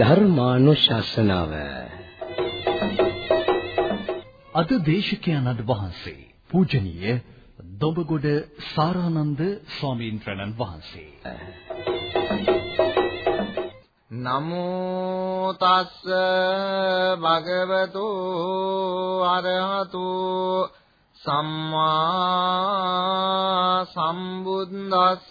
ධර්මානුශාසනාව. අද දේශකයන්න් වහන්සේ පූජනීය දොඹගොඩ සාරානන්ද ස්වාමීන් වහන්සේ. නමෝ තස්ස භගවතු අරහතු සම්මා සම්බුද්දස්ස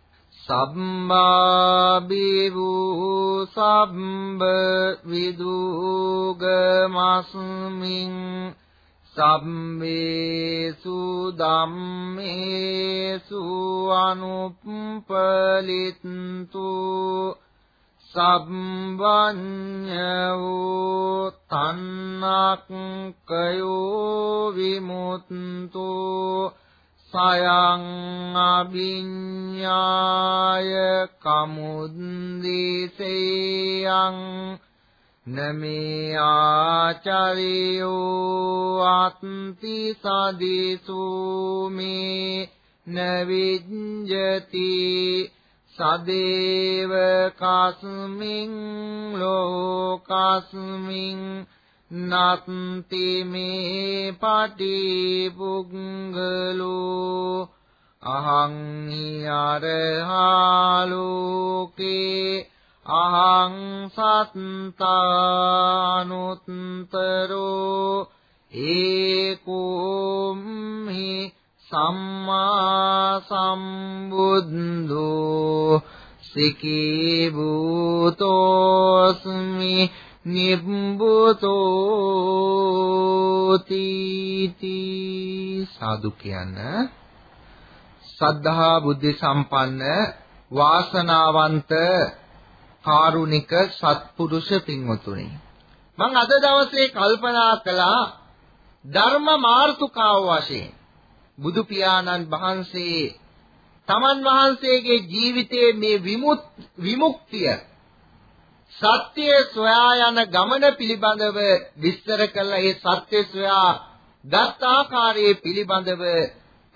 සම්මා බිවූ සම්බ විදුගමස්මින් සම්මේසු ධම්මේසු අනුප්පලිත්තු සම්බඤ්ඤෝ තන්නක්කයෝ විමුක්තු සයං අභිඤ්ඤාය කමුද්දිසේයං නමේ ආචාරියෝ අත්ති සදිසු මේ නවිජ්ජති සදේව කස්මින් ලෝකස්මින් නත්ති මේ පටි පුංගලෝ අහං අරහාලෝකේ අහං සත්තානුත්තරෝ ඒකෝම්හි සම්මා සම්බුද්ධෝ සිකී භූතෝස්මි නිබ්බුතෝ තීති සාදු කියන සද්ධා බුද්ධ සම්පන්න වාසනාවන්ත කාරුණික සත්පුරුෂ පින්වතුනි. මම අද දවසේ කල්පනා කළා ධර්ම මාර්තුකාව වශයෙන් බුදු පියාණන් වහන්සේ තමන් වහන්සේගේ ජීවිතයේ මේ විමුක්තිය සත්‍ය සොයා යන ගමන පිළිබඳව විස්තර කළ ඒ සත්‍ය සොයා ගත් ආකාරයේ පිළිබඳව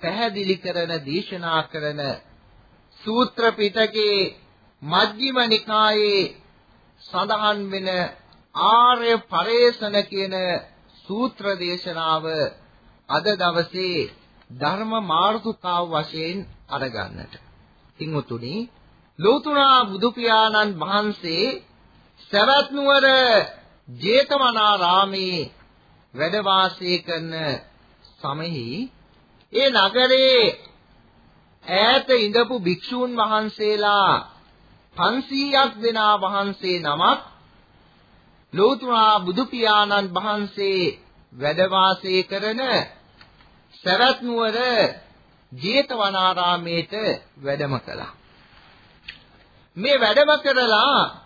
පැහැදිලි කරන දේශනා කරන සූත්‍ර පිටකේ මජ්ක්‍ධිම නිකායේ සඳහන් වෙන ආර්ය පරේසන කියන සූත්‍ර දේශනාව අද දවසේ ධර්ම මාර්ගිකාව වශයෙන් අරගන්නට. තින්වතුනි ලෝතුරා බුදු පියාණන් වහන්සේ සවැත් නුවර ජේතවනාරාමේ වැඩ වාසය කරන සමෙහි ඒ නගරේ ඈත ඉඳපු භික්ෂූන් වහන්සේලා 500ක් දෙනා වහන්සේ නමක් ලෝතුරා බුදු පියාණන් වහන්සේ වැඩ වාසය කරන සවැත් නුවර ජේතවනාරාමේට වැඩම කළා. මේ වැඩම කරලා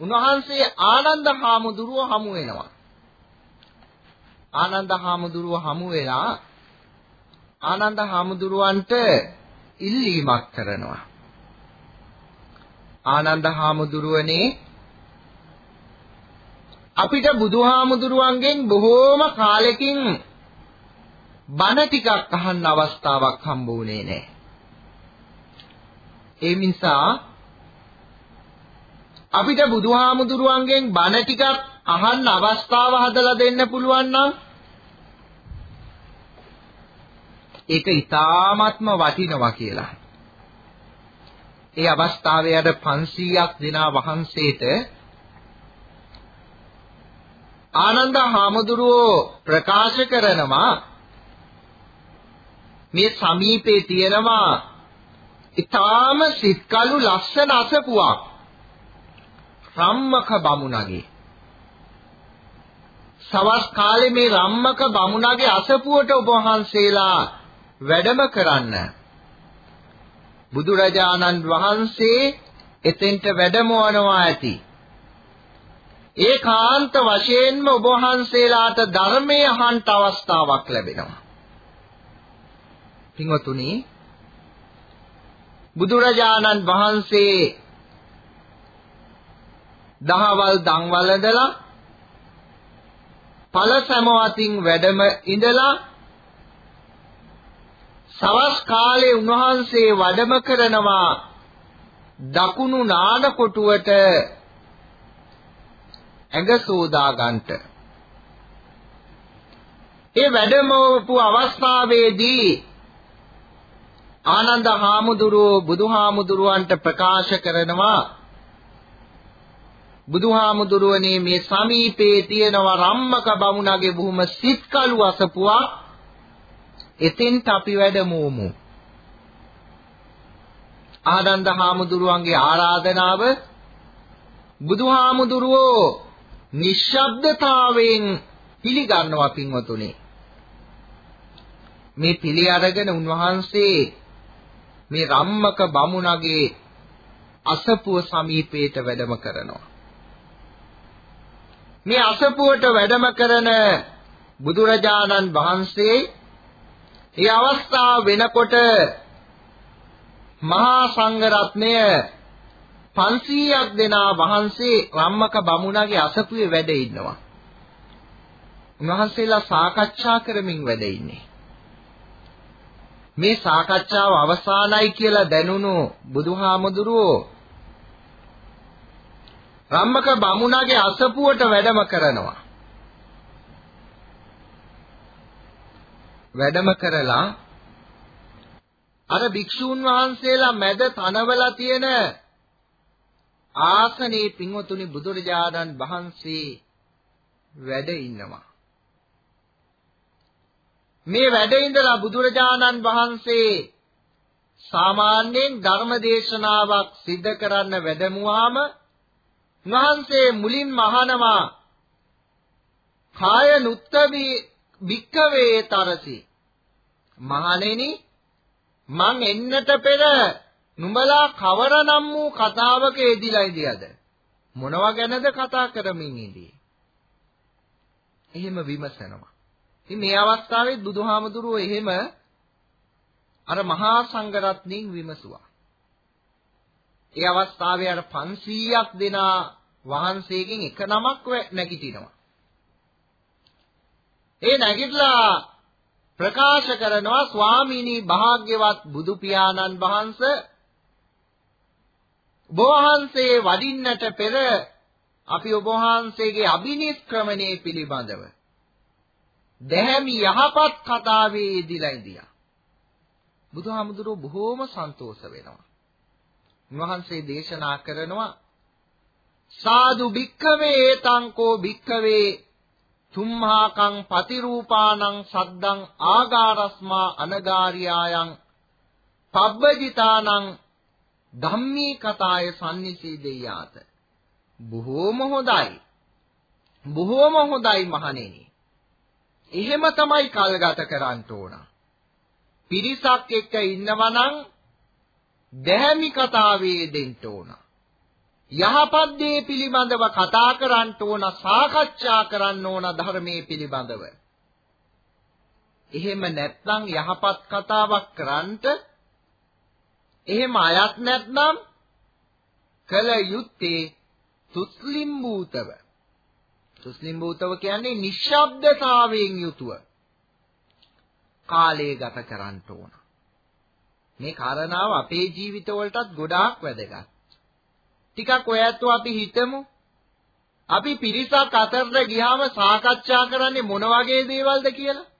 උන්වහන්සේ ආනන්ද හාමුදුරුව හමු වෙනවා. ආනන්ද හාමුදුරුව හමු වෙලා ආනන්ද හාමුදුරුවන්ට ඉල්ලීමක් කරනවා. ආනන්ද හාමුදුරුවනේ අපිට බුදුහාමුදුරුවන්ගෙන් බොහෝම කාලෙකින් බණ ටිකක් අහන්න අවස්ථාවක් හම්බ වුණේ නැහැ. ඒ නිසා අපිට බුදුහාමුදුරුවන්ගෙන් බණ ටිකක් අහන්න අවස්ථාව හදලා දෙන්න පුළුවන් නම් ඒක ඊ타ත්ම වටිනවා කියලා. ඒ අවස්ථාවේ අර 500ක් දෙනා වහන්සේට ආනන්ද හාමුදුරුවෝ ප්‍රකාශ කරනවා මේ සමීපේ තියෙනවා ඊටාම සිත්කලු ලස්සන අසපුවක් රම්මක බමුණගේ. සවස් කාලේ මේ රම්මක බමුණගේ අසපුවට ඔබ වහන්සේලා වැඩම කරන්න. බුදුරජාණන් වහන්සේ එතෙන්ට වැඩමවනවා ඇති. ඒකාන්ත වශයෙන්ම ඔබ වහන්සේලාට ධර්මයේ අහන්න අවස්ථාවක් ලැබෙනවා. පින්වතුනි බුදුරජාණන් වහන්සේ දහවල් දන්වලදලා ඵල සමවතින් වැඩම ඉඳලා සවස් කාලේ උන්වහන්සේ වැඩම කරනවා දකුණු නාන කොටුවට ඇඟ සෝදා ගන්නට. ඒ වැඩමවපු අවස්ථාවේදී ආනන්ද හාමුදුරුවෝ බුදුහාමුදුරුවන්ට ප්‍රකාශ කරනවා බුදුහාමුදුරුවනේ මේ සමීපේ තියෙනවා රම්මක බමුණගේ බොහොම සිත්කලු අසපුවා. එතෙන්ට අපි වැඩමෝමු ආනන්ද හාමුදුරුවන්ගේ ආරාධනාව බුදුහාමුදුරුවෝ නිශ්ශබ්දතාවයෙන් පිළිගන්නවා පින්වතුනි. මේ පිළි අරගෙන උන්වහන්සේ මේ රම්මක බමුණගේ අසපුව සමීපයට වැඩම කරනවා. මේ අසපුවට වැඩම කරන බුදුරජාණන් වහන්සේ ඒ අවස්ථාව වෙනකොට මහා සංඝ රත්නය 500ක් දෙනා වහන්සේ රම්මක බමුණගේ අසපුවේ වැඩ ඉන්නවා. උන්වහන්සේලා සාකච්ඡා කරමින් වැඩ ඉන්නේ. මේ සාකච්ඡාව අවසానයි කියලා දැනුණු බුදුහාමුදුරුවෝ රම්මක බමුණගේ අසපුවට වැඩම කරනවා. වැඩම කරලා අර භික්ෂූන් වහන්සේලා මැද තනවලා තියෙන ආසනේ පින්වතුනි බුදුරජාණන් වහන්සේ වැඩ ඉන්නවා. මේ වැඩ ඉඳලා බුදුරජාණන් වහන්සේ සාමාන්‍යයෙන් ධර්ම දේශනාවක් සිද්ධ කරන්න වැඩමුවාම උන්වහන්සේ මුලින්ම අහනවා කාය නුත්තවි භික්කවේ තරසි. මහණෙනි මං එන්නට පෙර නුඹලා කවරනම් වූ කතාවක යෙදිලා ඉදියද? මොනවා ගැනද කතා කරමින් ඉදී එහෙම විමසනවා. ඉතින් මේ අවස්ථාවේ බුදුහාමුදුරුවෝ එහෙම අර මහා සංඝරත්නයෙන් විමසුවා. ඒ අවස්ථාවේ අර 500ක් දෙනා වහන්සේගෙන් එක නමක් නැගිටිනවා. ඒ නැගිටලා ප්‍රකාශ කරනවා ස්වාමීනි භාග්‍යවත් බුදු පියාණන් වහන්සේ ඔබ වහන්සේ වඩින්නට පෙර අපි ඔබ වහන්සේගේ අභිනිෂ්ක්‍රමණය පිළිබඳව දැහැමි යහපත් කතාවේ යෙදিলা ඉදියා. බුදුහාමුදුරුවෝ බොහෝම සන්තෝෂ වෙනවා. උන්වහන්සේ දේශනා කරනවා සාදු භික්ඛවේ ඒතංකෝ භික්ඛවේ තුම්හාකං පතිරූපානං සද්දං ආගාරස්මා අනගාරියායන් පබ්බජිතානං ධම්මී කතාය sannisideයාත බොහෝම හොඳයි. බොහෝම හොඳයි මහණෙනි. එහෙම තමයි කල්ගත කරන්න ඕන. පිරිසක් එක්ක ඉන්නවා නම් දැහැමි කතාවේ දෙන්න ඕන. යහපත් දේ පිළිබඳව කතා කරන්න ඕන, සාකච්ඡා කරන්න ඕන ධර්මයේ පිළිබඳව. එහෙම නැත්නම් යහපත් කතාවක් කරන්නට එහෙම අයත් නැත්නම් කල යුත්තේ තුස්ලිම් භූතව. තුස්ලිම් භූතව කියන්නේ නිශ්ශබ්දතාවයෙන් යුතුව කාලය ගත කරන්න ඕන. මේ කාරණාව අපේ ජීවිතවලටත් ගොඩාක් වැදගත්. ටිකක් ඔයත් අපි හිතමු. අපි පිරිසක් අතරට ගියාම සාකච්ඡා කරන්නේ මොන වගේ දේවල්ද කියලා?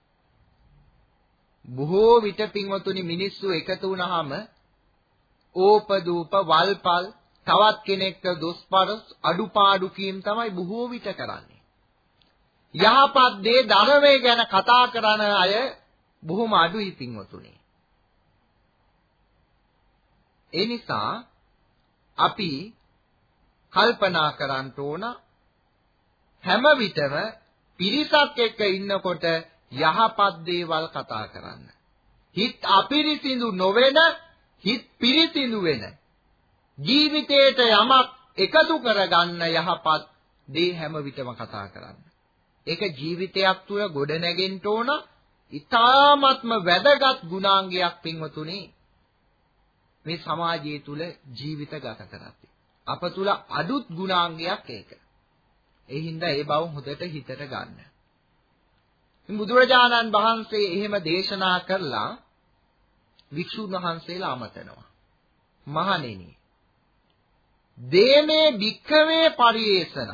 බොහෝ විට පින්වතුනි මිනිස්සු එකතු වුණාම ඕපදූප වල්පල් තවත් කෙනෙක්ට දොස්පරස් අඩුපාඩු කීම් තමයි බොහෝ විට කරන්නේ. යහපත් දේ ධර්මයේ ගැන කතා කරන අය බොහොම අඩුයි පින්වතුනි. ඒ නිසා අපි කල්පනා කරන්න ඕන. හැම විටම පිරිසක් එක්ක ඉන්නකොට යහපත් දේවල් කතා කරන්න. හිත අපිරිසිදු නොවන හිත පිරිසිදු වෙන. ජීවිතේට යමක් එකතු කරගන්න යහපත් දේ හැම විටම කතා කරන්න. ඒක ජීවිතයක් තුළ ගොඩ නැගෙන්න ඕන. ඊ타ත්ම වැදගත් ගුණාංගයක් පින්වතුනි. මේ සමාජය තුළ ජීවිත ගත කරද්දී. අප තුළ අඩුත් ගුණාංගයක් ඒක. ඒ හින්දා ඒ බව හොඳට හිතට ගන්න. බුදුරජාණන් වහන්සේ එහෙම දේශනා කරලා වික්ෂුන් වහන්සේලා අමතනවා. මහණෙනි දේමේ භික්ඛවේ පරියේසන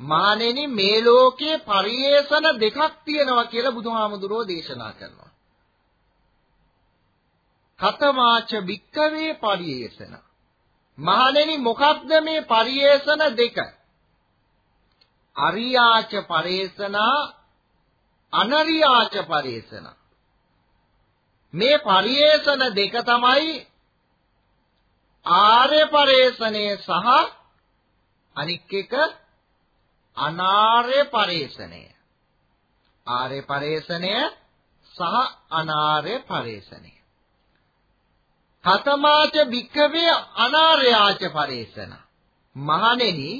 මහණෙනි මේ ලෝකේ පරියේසන දෙකක් තියෙනවා කියලා බුදුහාමුදුරෝ දේශනා කරනවා. කතමාච භික්ඛවේ පරියේසන මහණෙනි මොකක්ද මේ පරියේසන දෙක? අරියාච පරේසනා අනරියාච පරේසනා මේ පරිේෂණ දෙක තමයි ආර්ය පරේෂණය සහ අනික් එක අනාර්ය පරේෂණය ආර්ය පරේෂණය සහ අනාර්ය පරේෂණය කතමාච භික්ඛවේ අනාර්යාච පරේෂණ මහණෙනි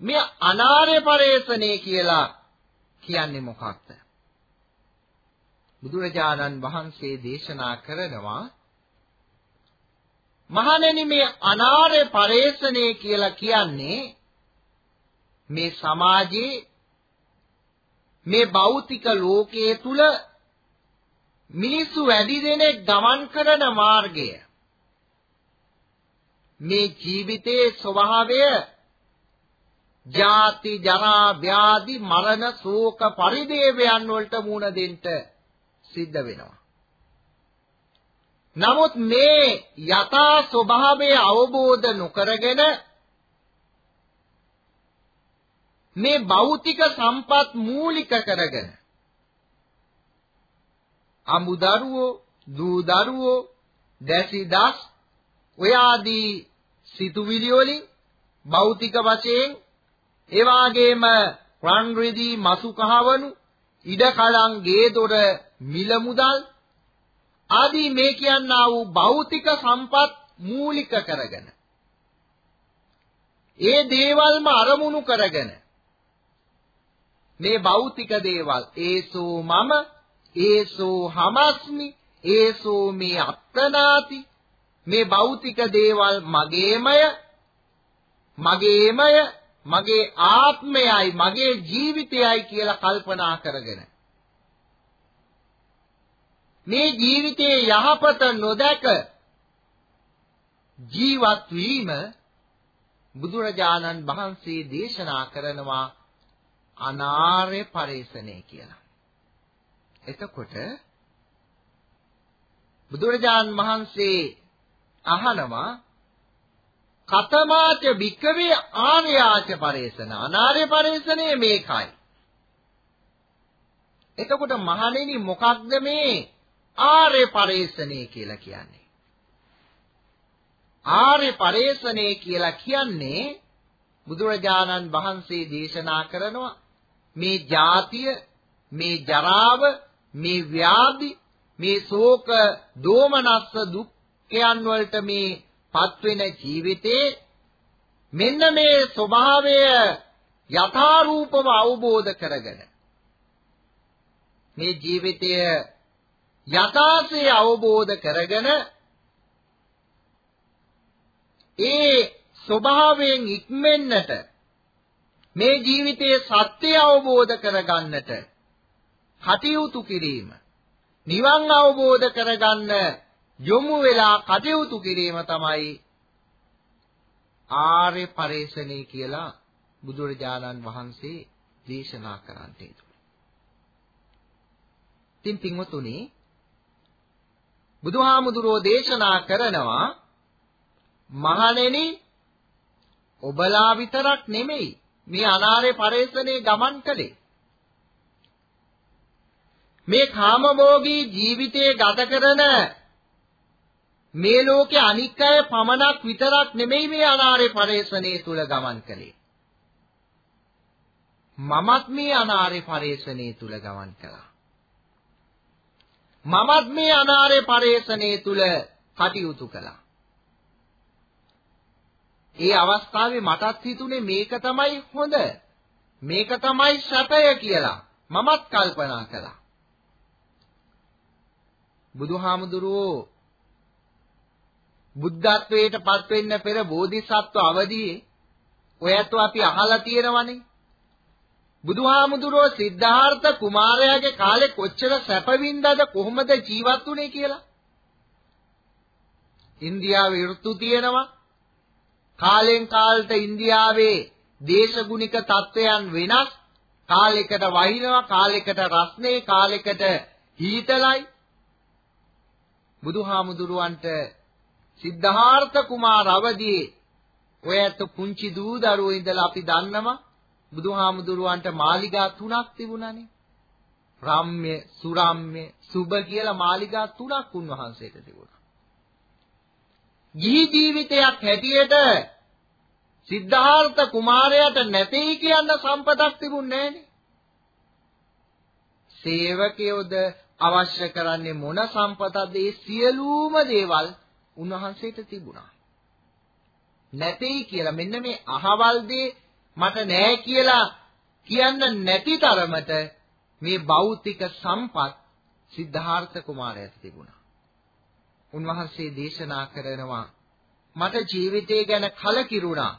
මේ අනාර්ය පරේෂණේ කියලා කියන්නේ මොකක්ද? බුදුරජාණන් වහන්සේ දේශනා කරනවා මහණෙනි මේ අනාර්ය පරේෂණේ කියලා කියන්නේ මේ සමාජයේ මේ භෞතික ලෝකයේ තුල මිනිස්සු වැඩි දෙනෙක් ගමන් කරන මාර්ගය මේ ජීවිතයේ ස්වභාවය ජාති ජරා ව්‍යාධි මරණ ශෝක පරිදේවයන් වලට මුහුණ දෙන්න සිද්ධ වෙනවා. නමුත් මේ යථා ස්වභාවය අවබෝධ නොකරගෙන මේ භෞතික සම්පත් මූලික කරගෙන අමු දරුවෝ දූ දරුවෝ දැසි දස් ඔය ආදී සිතුවිලි වලින් භෞතික වශයෙන් ඒ වාගේම රන් රිදී මසු කහවණු ඉඩ කලං ගේ දොර මිල මුදල් ආදී මේ කියන්නා වූ භෞතික සම්පත් මූලික කරගෙන ඒ දේවල්ම අරමුණු කරගෙන මේ භෞතික දේවල් ඒසෝ මම ඒසෝ හමස්මි ඒසෝ මේ අත්තනාති මේ භෞතික දේවල් මගේමය මගේමය මගේ ආත්මයයි මගේ ජීවිතයයි කියලා කල්පනා කරගෙන මේ ජීවිතයේ යහපත නොදැක ජීවත් වීම බුදුරජාණන් වහන්සේ දේශනා කරනවා අනාර්ය පරේසණය කියලා. එතකොට බුදුරජාණන් වහන්සේ අහනවා කතමාච භික්කවේ ආර්යාච පරේසන අනාර්ය පරේසනේ මේකයි. එතකොට මහණෙනි මොකක්ද මේ ආර්ය පරේසනේ කියලා කියන්නේ? ආර්ය පරේසනේ කියලා කියන්නේ බුදුරජාණන් වහන්සේ දේශනා කරනවා මේ ජාතිය මේ ජරාව මේ ව්‍යාධි මේ ශෝක දෝමනස්ස දුක්ඛයන් වලට මේ පත්වෙන ජීවිතේ මෙන්න මේ ස්වභාවය යථාරූපව අවබෝධ කරගෙන මේ ජීවිතය යථාසේ අවබෝධ කරගෙන ඒ ස්වභාවයෙන් ඉක්මෙන්නට මේ ජීවිතයේ සත්‍ය අවබෝධ කරගන්නට කටයුතු කිරීම නිවන් අවබෝධ කරගන්න යොමු වෙලා කටයුතු කිරීම තමයි ආර්ය පරේෂණේ කියලා බුදුරජාණන් වහන්සේ දේශනා කරන්නේ. ඉතින් පින්වතුනි බුදුහාමුදුරෝ දේශනා කරනවා මහණෙනි ඔබලා විතරක් නෙමෙයි මේ අනාර්ය පරේෂණේ ගමන් කළේ මේ කාමභෝගී ජීවිතයේ ගත කරන මේ ලෝකේ අනික් අය පමණක් විතරක් නෙමෙයි මේ අනාර්ය පරේෂණයේ තුල ගමන් කළේ. මමත් මේ අනාර්ය පරේෂණයේ තුල ගමන් කළා. මමත් මේ අනාර්ය පරේෂණයේ තුල කටයුතු කළා. ඒ අවස්ථාවේ මටත් හිතුනේ මේක තමයි හොඳ. මේක තමයි සැපය කියලා. මමත් කල්පනා කළා. බුදුහාමුදුරුවෝ බුද්ධත්වයට පත් වෙන්න පෙර බෝධිසත්ව අවදියේ ඔයත් අපි අහලා තියෙනවනේ. බුදුහාමුදුරුවෝ සිද්ධාර්ථ කුමාරයාගේ කාලේ කොච්චර සැප වින්දාද කොහොමද ජීවත් වුනේ කියලා. ඉන්දියාවේ ඍතු තියෙනවා. කාලෙන් කාලට ඉන්දියාවේ දේශගුණික තත්වයන් වෙනස්. කාලයකට වහිනවා, කාලයකට රස්නේ, කාලයකට හීතලයි. බුදුහාමුදුරුවන්ට සිද්ධාර්ථ කුමාර අවදී ඔය ඇත්ත පුංචි දූ දරුවෝ ඉඳලා අපි දන්නවා බුදුහාමුදුරුවන්ට මාලිගා තුනක් තිබුණානේ. රම්ම්‍ය, සුරම්ම්‍ය, සුබ කියලා මාලිගා තුනක් උන්වහන්සේට තිබුණා. ගිහි ජීවිතයක් හැටියට සිද්ධාර්ථ කුමාරයාට නැtei කියන සම්පතක් තිබුණේ නැහනේ. සේවකයෝද අවශ්‍ය කරන්නේ මොන සම්පතක්ද? ඒ සියලුම දේවල් උන්වහන්සේට තිබුණා. නැtei කියලා මෙන්න මේ අහවල් දේ මට නෑ කියලා කියන්න නැති තරමට මේ භෞතික සම්පත් සිද්ධාර්ථ කුමාරයාට තිබුණා. උන්වහන්සේ දේශනා කරනවා මට ජීවිතය ගැන කලකිරුණා.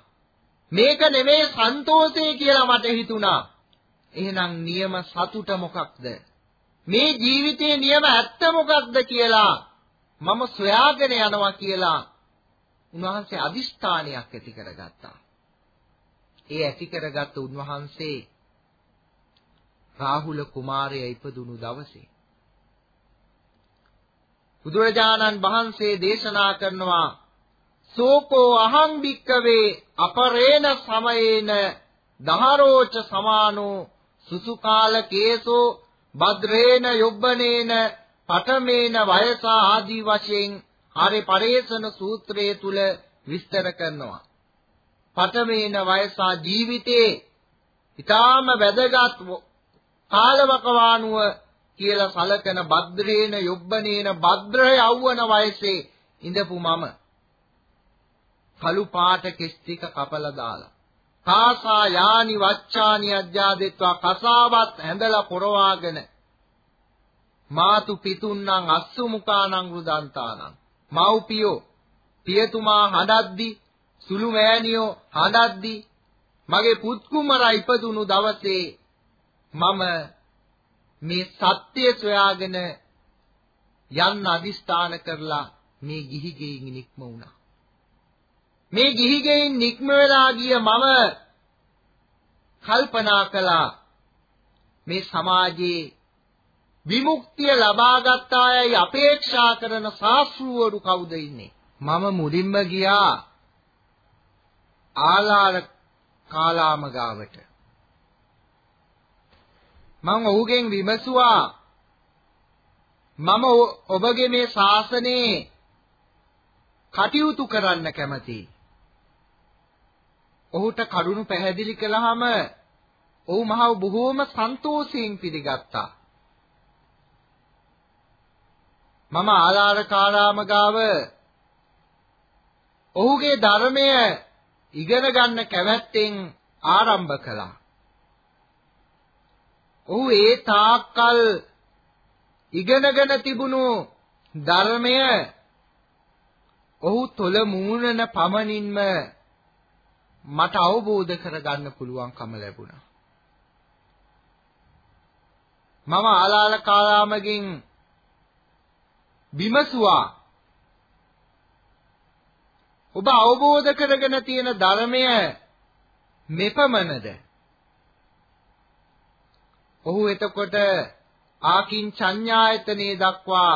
මේක නෙමේ සන්තෝෂය කියලා මට හිතුණා. එහෙනම් නියම සතුට මොකක්ද? මේ ජීවිතයේ නියම ඇත්ත මොකක්ද කියලා මම සොයාගෙන යනවා කියලා උන්වහන්සේ අදිෂ්ඨානයක් ඇති කරගත්තා. ඒ ඇති කරගත්තු උන්වහන්සේ රාහුල කුමාරයා ඉපදුණු දවසේ බුදුරජාණන් වහන්සේ දේශනා කරනවා සෝකෝ අහං භික්කවේ අපරේණ සමයේන දහරෝච සමානෝ සුසුකාල කේසෝ භද්‍රේන යොබ්බනේන පඨමේන වයස ආදී වශයෙන් ආරේ පරේසන සූත්‍රයේ තුල විස්තර කරනවා. පඨමේන වයස ජීවිතේ ඊටාම වැදගත් කාලවකවානුව කියලා සලකන භද්‍රේන යොබ්බනේන භද්‍ර යෞවන වයසේ ඉඳපු මම කළු පාට කෙස් ටික කපලා දාලා කාසා යානි වච්චානි අජ්ජාදෙත්වා කසාවත් ඇඳලා පොරවාගෙන මාතු පිතුන්නම් අස්සුමුකානම් රුදන්තානම් මව්පියෝ පියතුමා හඬද්දි සුළු මෑණියෝ හඬද්දි මගේ පුත් කුමරා ඉපදුණු දවසේ මම මේ සත්‍ය සොයාගෙන යන්න අදිස්ථාන කරලා මේ ගිහි ගෙයින් නික්ම වුණා. මේ ගිහි ගෙයින් නික්ම වෙලා ගිය මම කල්පනා කළා. මේ සමාජයේ විමුක්තිය ලබාගත් අයයි අපේක්ෂා කරන ශාස්ත්‍රවරු කවුද ඉන්නේ? මම මුලින්ම ගියා ආලාර කාලාම ගාවට මම ඔහුගෙන් විමසුවා මම ඔබගේ මේ ශාසනයේ කටයුතු කරන්න කැමතියි. ඔහුට කරුණු පැහැදිලි කළාම ඔහු මහව බොහෝම සන්තෝෂයෙන් පිළිගත්තා. මම ආලාරකාරාම ගාව ඔහුගේ ධර්මය ඉගෙන ගන්න කැමැත්තෙන් ආරම්භ කළා. ඔහු ඒ තාක්කල් ඉගෙනගෙන තිබුණු ධර්මය ඔහු තොල මූණන පමණින්ම මට අවබෝධ කරගන්න පුළුවන්කම ලැබුණා. මම ආලාල කාලාමගෙන් විමසුවා ඔබ අවබෝධ කරගෙන තියෙන ධර්මය මෙපමණද? ඔහු එතකොට ආකින් සංඥායතනේ දක්වා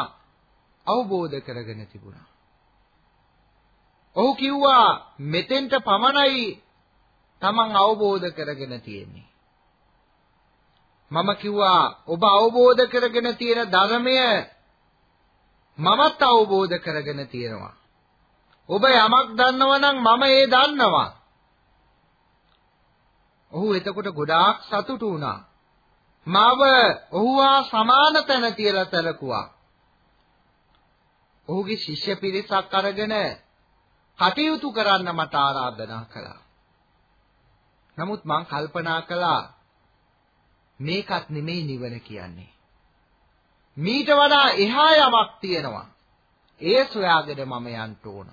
අවබෝධ කරගෙන තිබුණා. ඔහු කිව්වා මෙතෙන්ට පමණයි Taman අවබෝධ කරගෙන තියෙන්නේ. මම කිව්වා ඔබ අවබෝධ කරගෙන තියෙන ධර්මය මමත් අවබෝධ කරගෙන තියෙනවා. ඔබ යමක් දන්නවා නම් මම ඒ දන්නවා. ඔහු එතකොට ගොඩාක් සතුටු වුණා. මාව ඔහුවා සමාන තැන තියලා සැලකුවා. ඔහුගේ ශිෂ්‍ය පිරිසක් අරගෙන කටයුතු කරන්න මට ආරාධනා කළා. නමුත් මං කල්පනා කළා මේකත් නෙමෙයි නිවන කියන්නේ. මීට වඩා එහා යමක් තියෙනවා. ඒ සොයාගෙන මම යන්න ඕන.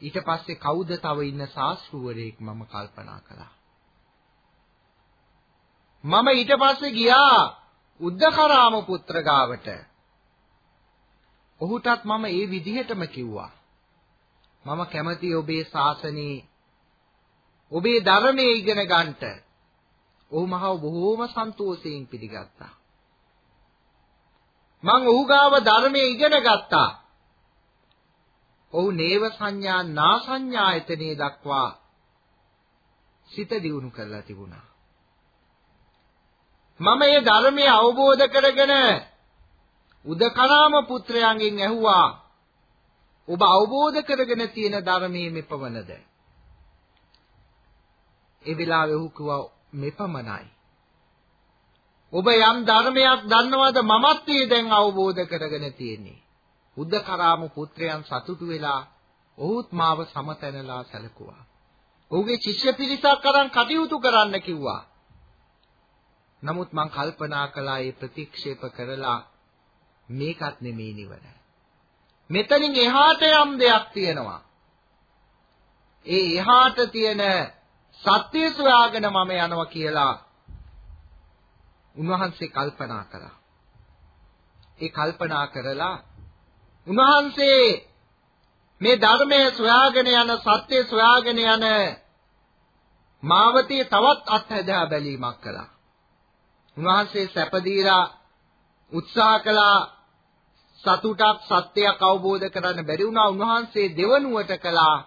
ඊට පස්සේ කවුද තව ඉන්න ශාස්ත්‍රූවරයෙක් මම කල්පනා කළා. මම ඊට පස්සේ ගියා උද්දකරාම පුත්‍ර ගාවට. ඔහුටත් මම ඒ විදිහටම කිව්වා. මම කැමති ඔබේ ශාසනයේ ඔබේ ධර්මයේ ඉගෙන ගන්නට. ඔහු මහව බොහෝම සන්තෝෂයෙන් පිළිගත්තා. මං ඔහු ගාව ධර්මයේ ඉගෙන ගත්තා. ඔහු නේව සංඥා නා සංඥායතනේ දක්වා සිත දියුණු කරලා තිබුණා. මම මේ ධර්මය අවබෝධ කරගෙන උදකලාම පුත්‍රයන්ගෙන් ඇහුවා ඔබ අවබෝධ කරගෙන තියෙන ධර්මයේ මෙපමණද? ඒ වෙලාවේ ඔහු කිව්වා මෙපමණයි. ඔබ යම් ධර්මයක් දන්නවද මමත් ඒ දැන් අවබෝධ කරගෙන තියෙන්නේ. උද්දකරාම පුත්‍රයන් සතුටු වෙලා ඔහුත් මාව සමතැනලා සැලකුවා. ඔහුගේ ශිෂ්‍ය පිරිසක් අරන් කටයුතු කරන්න කිව්වා. නමුත් මං කල්පනා කළා ඒ ප්‍රතික්ෂේප කරලා මේකත් නෙමෙයි නිවන. මෙතනින් එහාට යම් දෙයක් තියෙනවා. ඒ එහාට තියෙන සත්‍ය සොයාගෙන මම යනවා කියලා උන්වහන්සේ කල්පනා කළා. ඒ කල්පනා කරලා උන්වහන්සේ මේ ධර්මයේ සොයාගෙන යන සත්‍ය සොයාගෙන යන මාවතේ තවත් අත්හැදා බැලීමක් කළා. උන්වහන්සේ සැපදීලා උත්සාහ කළා සතුටක් සත්‍යයක් අවබෝධ කරන්න බැරි වුණා උන්වහන්සේ දෙවනුවට කළා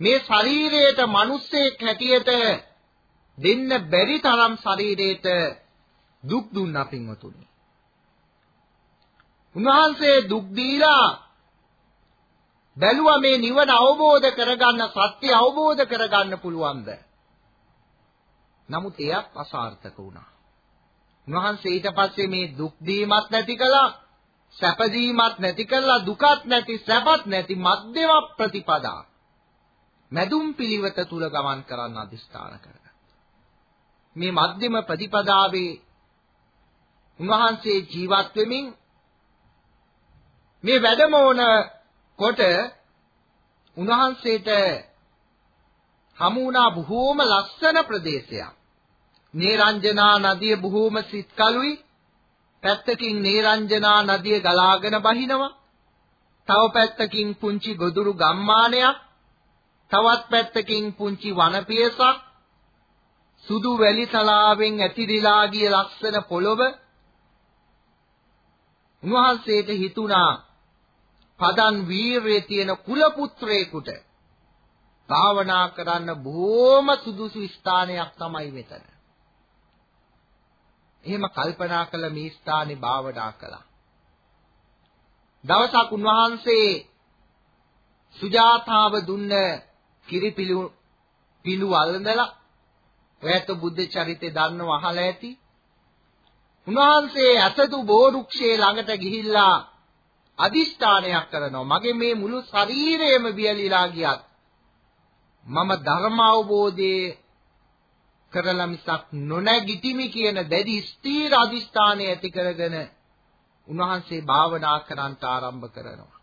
මේ ශරීරයට මිනිස්සෙක් හැටියට දෙන්න බැරි තරම් ශරීරයට දුක් දුන්නා පින්වතුනි. උන්වහන්සේ දුක් දීලා බැලුවා මේ නිවන අවබෝධ කරගන්න සත්‍ය අවබෝධ කරගන්න පුළුවන්ද? නමුත් එයත් අසාර්ථක වුණා. උන්වහන්සේ ඊට පස්සේ මේ දුක් දීමත් නැති කළා, සැප දීමත් නැති කළා, දුකත් නැති, සැපත් නැති මධ්‍යම ප්‍රතිපදා. මැදුම් පිළිවෙත තුල ගමන් කරන්න අදිස්ථාන කරගත්තා. මේ මධ්‍යම ප්‍රතිපදාවේ උන්වහන්සේ ජීවත් වෙමින් මේ වැඩමෝන කොට උන්වහන්සේට හමු වුණා බොහෝම ලස්සන ප්‍රදේශයක්. නේරංජනා නදිය බොහෝම සිත්කලුයි. පැත්තකින් නේරංජනා නදිය ගලාගෙන බහිනවා. තව පැත්තකින් පුංචි ගොදුරු ගම්මානයක්. තවත් පැත්තකින් පුංචි වනපියසක්. සුදු වැලි තලාවෙන් ඇතිරිලා ගිය ලස්සන පොළොව උන්වහන්සේට හිතුණා පදන් වීරයේ තියෙන කුල පුත්‍රයෙකුට භාවනා කරන්න බොහොම සුදුසු ස්ථානයක් තමයි මෙතන. එහෙම කල්පනා කළ මේ ස්ථානේ භාවනා කළා. දවසක් උන්වහන්සේ සුජාතාව දුන්න කිරිපිලු පිළු වළඳලා ඔයත් බුද්ධ චරිතය දන්නව අහලා ඇති. උන්වහන්සේ අසතු බෝරුක්ෂේ ළඟට ගිහිල්ලා අදිෂ්ඨානයක් කරනවා. මගේ මේ මුළු ශරීරයම බියලිලා ගියත් මම ධර්ම අවබෝධයේ කරලා මිසක් නොනැගිටිමි කියන දැඩි ස්ථීර අදිෂ්ඨානය ඇති කරගෙන උන්වහන්සේ භාවනා කරන්ට ආරම්භ කරනවා.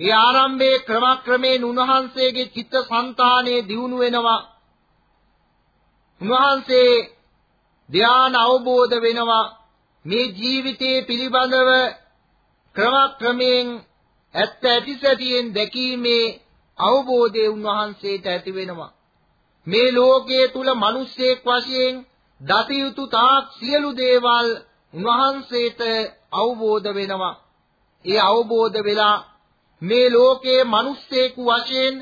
ඒ ආරම්භයේ ක්‍රමක්‍රමයෙන් උන්වහන්සේගේ චිත්ත සංතානයේ දියුණු වෙනවා. උන්වහන්සේ ධ්‍යාන අවබෝධ වෙනවා මේ ජීවිතයේ පිළිබඳව ක්‍රමක්‍රමයෙන් ඇත්ත ඇති සැටියෙන් දැකීමේ අවබෝධය උන්වහන්සේට ඇති වෙනවා මේ ලෝකයේ තුල මිනිස්සෙක් වශයෙන් දත යුතු තාක් සියලු දේවල් උන්වහන්සේට අවබෝධ වෙනවා ඒ අවබෝධ වෙලා මේ ලෝකයේ මිනිස්සෙකු වශයෙන්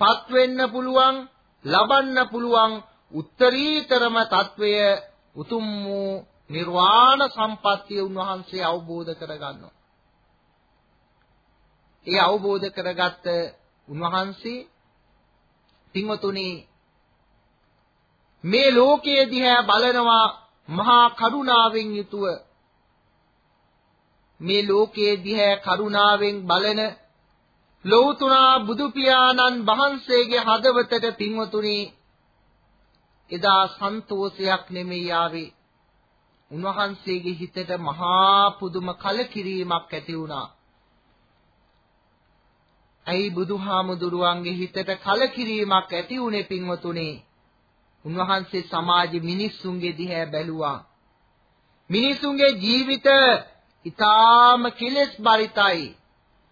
පත් වෙන්න පුළුවන් ලබන්න පුළුවන් උත්තරීතරම తත්වය උතුම් වූ නිර්වාණ සම්පත්තිය උන්වහන්සේ අවබෝධ කරගන්නවා. ඒ අවබෝධ කරගත්ත උන්වහන්සේ පින්වතුනි මේ ලෝකයේ දිහා බලනවා මහා කරුණාවෙන් යුතුව මේ ලෝකයේ දිහා කරුණාවෙන් බලන ලෞතුරා බුදු පියාණන් වහන්සේගේ හදවතට පින්වතුනි එදා සන්තෝෂයක් නෙමෙයි ආවේ උන්වහන්සේගේ හිතට මහා පුදුම කලකිරීමක් ඇති වුණා. ඇයි බුදුහාමුදුරුවන්ගේ හිතට කලකිරීමක් ඇති වුනේ පින්වතුනි? උන්වහන්සේ සමාජ මිනිස්සුන්ගේ දිහා බැලුවා. මිනිසුන්ගේ ජීවිත ඊටාම කෙලෙස් බරිතයි.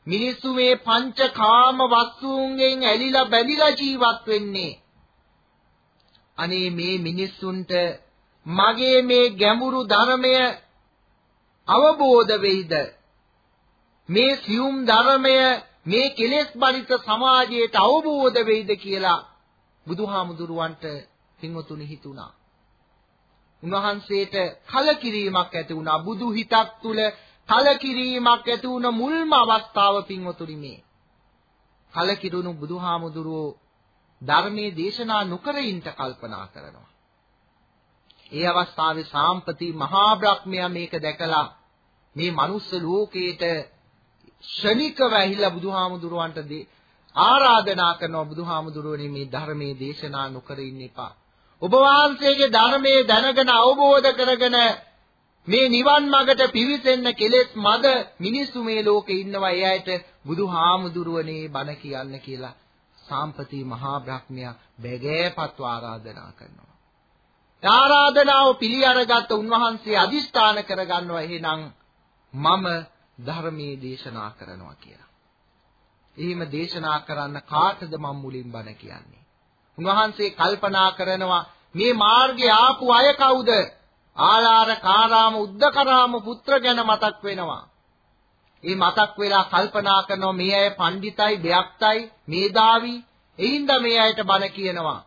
මිනිස්සු මේ පංචකාම වස්තුන්ගෙන් ඇලිලා බැඳිලා ජීවත් වෙන්නේ. අනේ මේ මිනිස්සුන්ට මගේ මේ ගැඹුරු ධර්මය අවබෝධ වෙයිද? මේ සියුම් ධර්මය මේ කෙලෙස් බරිත සමාජයට අවබෝධ වෙයිද කියලා බුදුහාමුදුරුවන්ට පින්වතුනි හිතුණා. උන්වහන්සේට කලකිරීමක් ඇති වුණා. බුදු හිතක් තුල කලකිරීමක් ඇති වුණ මුල්ම අවස්ථාව පින්වතුනි මේ. කලකිරුණු බුදුහාමුදුරුවෝ ධර්මයේ දේශනා නොකර ඉන්න කල්පනා කරනවා. ඒ අවස්ථාවේ සාම්පති මහා බ්‍රහ්මයා මේක දැකලා මේ මනුස්ස ලෝකේට ශනිකව ඇහිලා බුදුහාමුදුරුවන්ට ආරාධනා කරනවා බුදුහාමුදුරුවනේ මේ ධර්මයේ දේශනා නොකර ඉන්න එපා. ඔබ වහන්සේගේ ධර්මයේ දැනගෙන අවබෝධ කරගෙන මේ නිවන් මාර්ගට පිවිසෙන්න කෙලෙස් මද මිනිස්සු මේ ලෝකේ ඉන්නවා ඒ අයට බුදුහාමුදුරුවනේ බණ කියන්න කියලා සාම්පති මහා බ්‍රහ්මයා බැගෑපත්ව ආරාධනා කරනවා. ආරාධනාව පිළි අරගත් උන්වහන්සේ අදිස්ථාන කරගන්නවා එහෙනම් මම ධර්මයේ දේශනා කරනවා කියලා. එහෙම දේශනා කරන්න කාටද මම මුලින් බණ කියන්නේ? උන්වහන්සේ කල්පනා කරනවා මේ මාර්ගේ ආපු අය කවුද? ආලාර කාරාම උද්දකරාම පුත්‍ර ගැන මතක් වෙනවා. ඒ මතක් වෙලා කල්පනා කරනවා මේ අය පඬිතයි, දෙයක්තයි, මේදාවි. එයින්ද මේ අයට බණ කියනවා.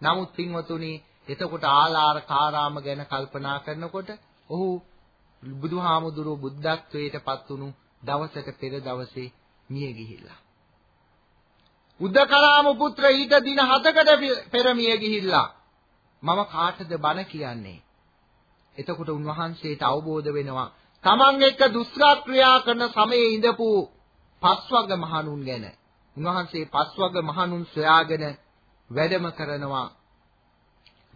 නමුත් පින්වතුනි එතකොට ආලාර කාරාම ගැන කල්පනා කරනකොට ඔහු බුදුහාමුදුරුව බුද්ධත්වයට පත් වුණු දවසට පෙර දවසේ මිය ගිහිල්ලා. උද්දකරාම පුත්‍ර ඊට දින 7කට පෙර මිය ගිහිල්ලා. මම කාටද බණ කියන්නේ? එතකොට උන්වහන්සේට අවබෝධ වෙනවා තමන් එක්ක දුෂ්ක්‍රියා කරන සමයේ ඉඳපු පස්වග මහණුන් ගැන. උන්වහන්සේ පස්වග මහණුන් සොයාගෙන වැඩම කරනවා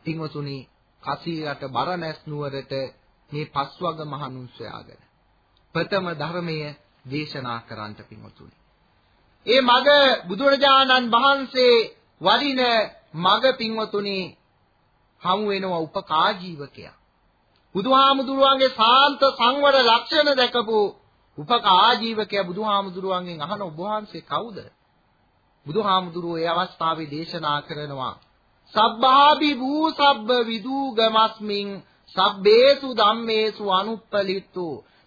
පින්වතුනි කසීරට බරණැස් නුවරට මේ පස්වග මහණුන් සොයාගෙන ප්‍රථම ධර්මය දේශනා කරන්නට පින්වතුනි. ඒ මග බුදුරජාණන් වහන්සේ වඩින මග පින්වතුනි හමු වෙනවා උපකාජීවකයා. බුදුහාමුදුරුවන්ගේ සාන්ත සංවර ලක්ෂණ දැකපු උපකාජීවකයා බුදුහාමුදුරුවන්ගෙන් අහන ඔබ වහන්සේ කවුද? බුදුහාමුදුරුවෝ ඒ අවස්ථාවේ දේශනා කරනවා සබ්බාබි භූ සබ්බ විදූගමස්මින් සබ්බේසු ධම්මේසු අනුප්පලිත්තු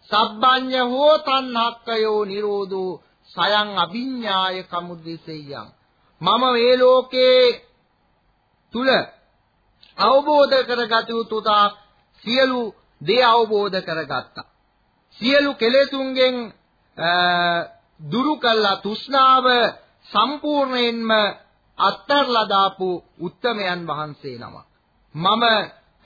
සබ්බඤ්ඤ හෝ තණ්හක්කයෝ නිරෝධෝ සයං අභිඤ්ඤාය කමුද්දේසෙය්‍යං මම මේ ලෝකේ තුල අවබෝධ කරගත යුතු තා සියලු දේ අවබෝධ කරගත්තා. සියලු කෙලෙසුන්ගෙන් දුරු කළා තෘෂ්ණාව සම්පූර්ණයෙන්ම අත්තරලා දාපු උත්තමයන් වහන්සේ නමක්. මම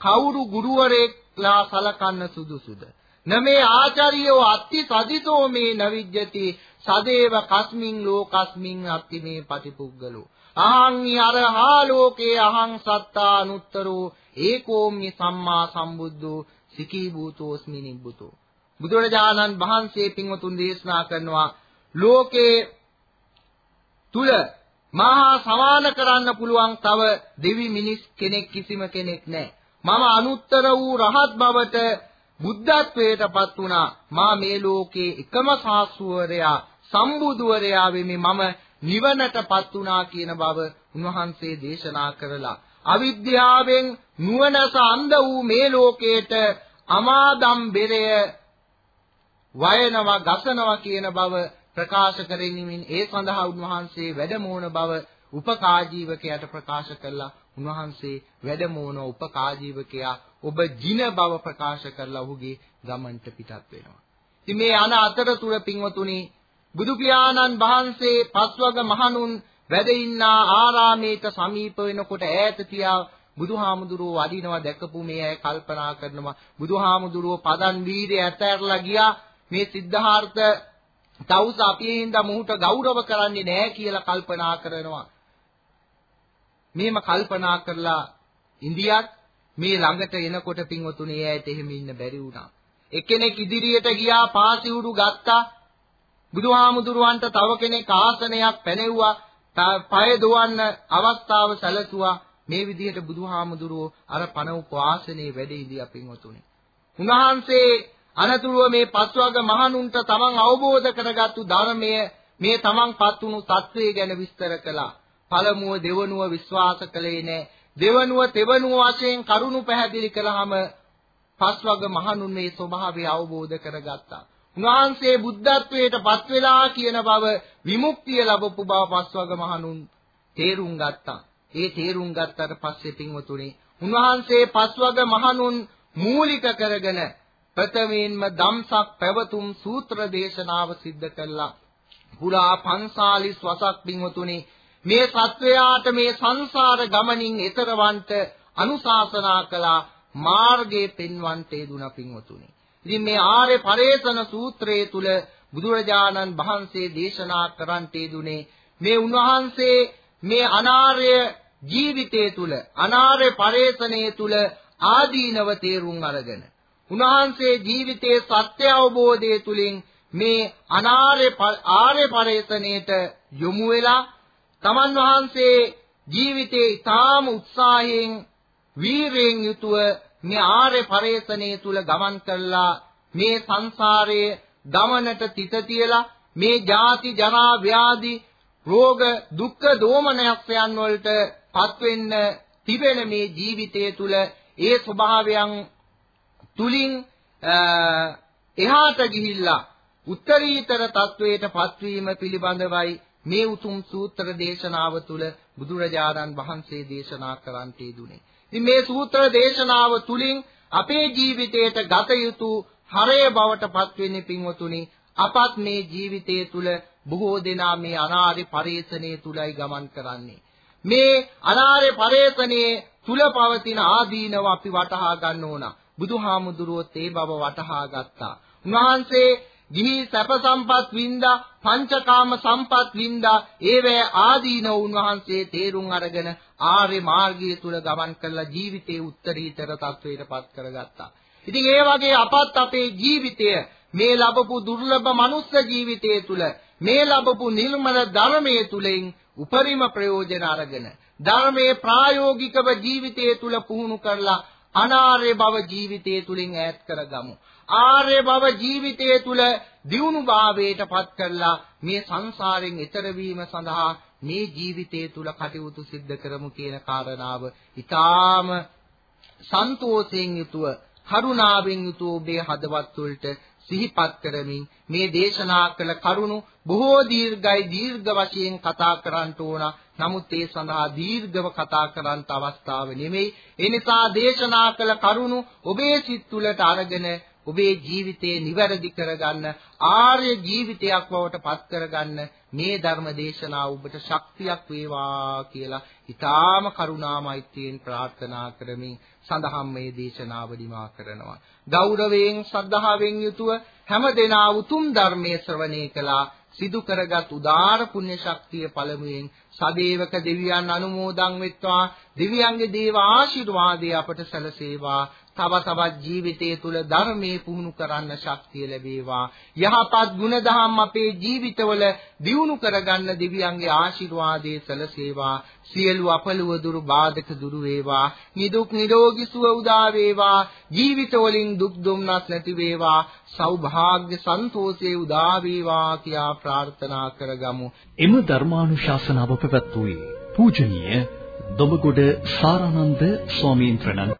කවුරු ගුරුවරයෙක්ලා සලකන්න සුදුසුද? නමේ ආචාර්යෝ අත්ති සදිතෝ මේ නවිජ්ජති. සදේව කස්මින් ලෝකස්මින් අත්ති මේ පටිපුග්ගලෝ අහං යරහා ලෝකේ අහං සත්තා අනුත්තරෝ ඒකෝම්‍ය සම්මා සම්බුද්ධෝ. සිකී භූතෝස්මි නිබ්බුතෝ. බුදුරජාණන් වහන්සේ පින්වතුන් දේශනා කරනවා ලෝකේ තුල මහා සමාන කරන්න පුළුවන් තව දෙවි මිනිස් කෙනෙක් කිසිම කෙනෙක් නැහැ. මම අනුත්තර වූ රහත් බවට බුද්ධත්වයටපත් වුණා. මා මේ ලෝකේ එකම සාස්වරයා සම්බුදුවරයා වෙමි මම නිවනටපත් වුණා කියන බව උන්වහන්සේ දේශනා කරලා අවිද්‍යාවෙන් නුවණස අන්ධ වූ මේ ලෝකේට අමාදම් බෙරය වයනවා ගසනවා කියන බව ප්‍රකාශ කරමින් ඒ සඳහා උන්වහන්සේ වැඩමෝන බව උපකාජීවකයාට ප්‍රකාශ කළා උන්වහන්සේ වැඩමෝන උපකාජීවකයා ඔබ ජින බව ප්‍රකාශ කරලා ඔහුගේ ගමන්ට පිටත් වෙනවා. ඉතින් මේ අන අතරතුර පින්වතුනි බුදු පියාණන් වහන්සේ පස්වග මහණුන් වැඩ ඉන්නා ආරාමේට සමීප වෙනකොට ඈත තියා බුදුහාමුදුරුවෝ වඩිනවා දැකපු මේ අය කල්පනා කරනවා බුදුහාමුදුරුවෝ පදන් වීර්ය ඇතැරලා ගියා මේ සිද්ධාර්ථ තවුස අපි හින්දා මොහුට ගෞරව කරන්නේ නැහැ කියලා කල්පනා කරනවා. මෙහෙම කල්පනා කරලා ඉන්දියාත් මේ ළඟට එනකොට පින්වතුනි ඇයට එහෙම ඉන්න බැරි වුණා. එක්කෙනෙක් ඉදිරියට ගියා පාසිවුරු ගත්තා. බුදුහාමුදුරුවන්ට තව කෙනෙක් ආසනයක් පැනෙව්වා. පය දොවන්න අවස්ථාව සැලසුවා. මේ විදිහට බුදුහාමුදුරුවෝ අර පණවපු ආසනයේ වැඩ ඉඳියා පින්වතුනි. උන්වහන්සේ අනතුරුව මේ පස්වග මහණුන්ට තමන් අවබෝධ කරගත්තු ධර්මය මේ තමන්පත් වුණු தત્ත්වය ගැන විස්තර කළා. පළමුව දෙවනුව විශ්වාස කළේ නැහැ. දෙවනුව තෙවනුව වශයෙන් කරුණු පැහැදිලි කළාම පස්වග මහණුන් මේ ස්වභාවය අවබෝධ කරගත්තා. උන්වහන්සේ බුද්ධත්වයට පත් වෙලා කියන බව විමුක්තිය ලැබපු බව පස්වග මහණුන් තේරුම් ගත්තා. ඒ තේරුම් ගත්තට පස්සේ පින්වතුනි උන්වහන්සේ පස්වග මහණුන් මූලික කරගෙන ප්‍රථමයෙන්ම ධම්සක් පැවතුම් සූත්‍ර දේශනාව සිද්ධ කළා. පුරා 540 වසක් පින්වතුනි මේ සත්වයාට මේ සංසාර ගමනින් එතරවන්ට අනුශාසනා කළා මාර්ගයේ පෙන්වන්ට යෙදුන පින්වතුනි. ඉතින් මේ ආර්ය පරේතන සූත්‍රයේ තුල බුදුරජාණන් වහන්සේ දේශනා කරන්ට යෙදුනේ මේ උන්වහන්සේ මේ අනාර්ය ජීවිතයේ තුල අනාර්ය පරේතනයේ තුල ආදීනව තේරුම් අරගෙන උන්වහන්සේ ජීවිතයේ සත්‍ය අවබෝධය තුලින් මේ අනාර්ය ආර්ය පරේතනයේට යොමු වෙලා තමන් වහන්සේ ජීවිතේ ඊටාම උත්සාහයෙන් වීරයෙන් යුතුව මේ ආර්ය පරේතනයේ තුල ගමන් කළා. මේ සංසාරයේ ගමනට තිත තියලා මේ ජාති ජරා ව්‍යාධි රෝග දුක්ඛ දෝමනයන් වලට පත් වෙන්න තිබෙන මේ ජීවිතය තුල ඒ ස්වභාවයන් තුලින් එහාට ගිහිල්ලා උත්තරීතර තත්වයට පත්වීම පිළිබඳවයි මේ උතුම් සූත්‍ර දේශනාව තුළ බුදුරජාණන් වහන්සේ දේශනා කරන්නට යෙදුනේ. ඉතින් මේ සූත්‍ර දේශනාව තුළින් අපේ ජීවිතයට ගත යුතු හරය බවට පත්වෙන්නේ පින්වතුනි අපත් මේ ජීවිතය තුළ බොහෝ දෙනා මේ අනාර්ය පරේෂණයේ තුලයි ගමන් කරන්නේ. මේ අනාර්ය පරේෂණයේ තුල පවතින ආදීනව අපි වටහා ගන්න ඕන. බුදුහාමුදුරුවෝත් ඒ බව වටහා ගත්තා. උන්වහන්සේ ගිහි සැප සම්පත් වින්දා පංචකාම සම්පත් වින්දා ඒවැ ආදීනව උන්වහන්සේ තේරුම් අරගෙන ආර්ය මාර්ගය තුල ගමන් කළා ජීවිතේ උත්තරීතර තත්වයට පත් කරගත්තා. ඉතින් ඒ වගේ අපත් අපේ ජීවිතය මේ ලැබපු දුර්ලභ මනුස්ස ජීවිතය තුල මේ ලැබපු නිර්මල ධර්මයේ තුලින් උපරිම ප්‍රයෝජන අරගෙන ධර්මයේ ප්‍රායෝගිකව ජීවිතය තුල පුහුණු කරලා අනාර්ය භව ජීවිතය තුලින් ඈත් කරගමු. ආර්ය භව ජීවිතය තුල දියුණු භාවයට පත් කරලා මේ සංසාරයෙන් එතර වීම සඳහා මේ ජීවිතය තුල කටයුතු සිද්ධ කරමු කියන කාරණාව ඊටාම සන්තෝෂයෙන් යුතුව කරුණාවෙන් යුතුව ඔබේ හදවත් වලට සිහිපත් කරමින් මේ දේශනා කළ කරුණු බොහෝ දීර්ඝයි දීර්ඝ වශයෙන් කතා කරන්න ඕන. නමුත් ඒ සඳහා දීර්ඝව කතා කරන්න අවස්ථාව නෙමෙයි. ඒ නිසා දේශනා කළ කරුණු ඔබේ සිත් තුළට අරගෙන ඔබේ ජීවිතේ නිවැරදි කරගන්න ආර්ය ජීවිතයක් බවට පත් කරගන්න මේ ධර්ම දේශනාව ඔබට ශක්තියක් වේවා කියලා ඊටාම කරුණා මෛත්‍රියෙන් ප්‍රාර්ථනා කරමින් සඳහන් මේ දේශනාව දිමා කරනවා. ගෞරවයෙන් ශ්‍රද්ධාවෙන් යුතුව හැම දෙනා උතුම් ධර්මයේ ශ්‍රවණය කළා සිදු කරගත් උදාාර පුණ්‍ය ශක්තිය පළමුවෙන් සදේවක දෙවියන් අනුමෝදන් වෙත්වා. දෙවියන්ගේ දේව ආශිර්වාදය අපට සැලසේවා. තව තවත් ජීවිතයේ තුල ධර්මයේ පුහුණු කරන්න ශක්තිය ලැබේවා. යහපත් ගුණධම් අපේ ජීවිතවල දියුණු කරගන්න දෙවියන්ගේ ආශිර්වාදයේ සැලසේවා. සියලු අපලුව දුරු බාධක දුරු වේවා. නිදුක් නිරෝගී සුව උදා වේවා. ජීවිතවලින් දුක් දුම්නස් නැති වේවා. සෞභාග්‍ය සන්තෝෂේ උදා වේවා කියා ප්‍රාර්ථනා කරගමු. එම ධර්මානුශාසනාව පැවැත්වුවේ පූජනීය දොඹගොඩ සාරානන්ද ස්වාමීන්